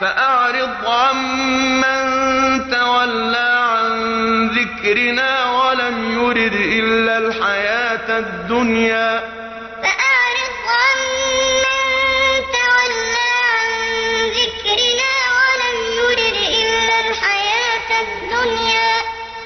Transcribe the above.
فأعرض عمن تولى عن ذكرنا ولم يرد إلا الحياة الدنيا. فأعرض تولى عن ذكرنا ولم يرد إلا الحياة الدنيا.